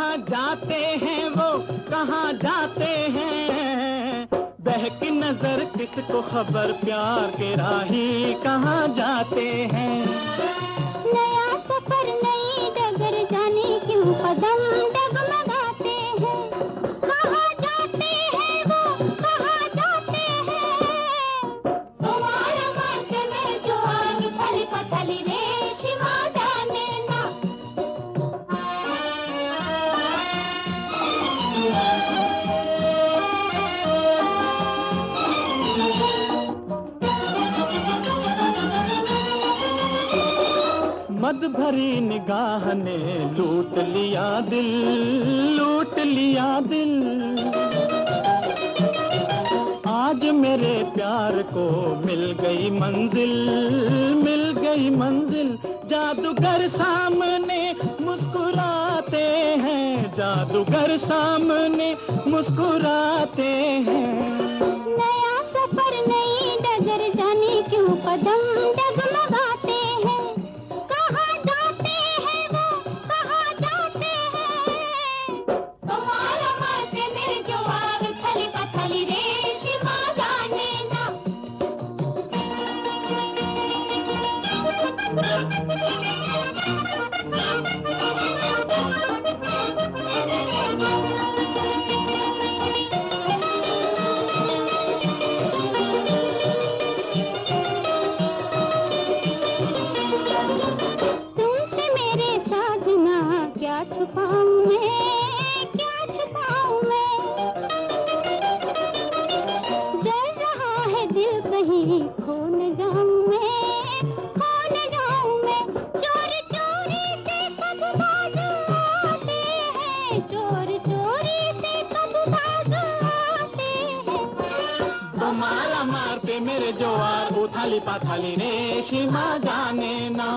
कहाँ जाते हैं वो, कहाँ जाते हैं? बहकी नज़र किसको खबर प्यार के राही, कहाँ जाते हैं? मद भरी निगाह ने लूट लिया दिल, लूट लिया दिल। आज मेरे प्यार को मिल गई मंजिल, मिल गई मंजिल। जादूगर सामने मुस्कुराते हैं, जादूगर सामने मुस्कुराते हैं। नया सफ़र, नई डगर, जाने क्यों कदम दिल कहीं खो न जाऊँ मैं। मेरे जोआर उथाली पाथाली ने शिमा जाने ना।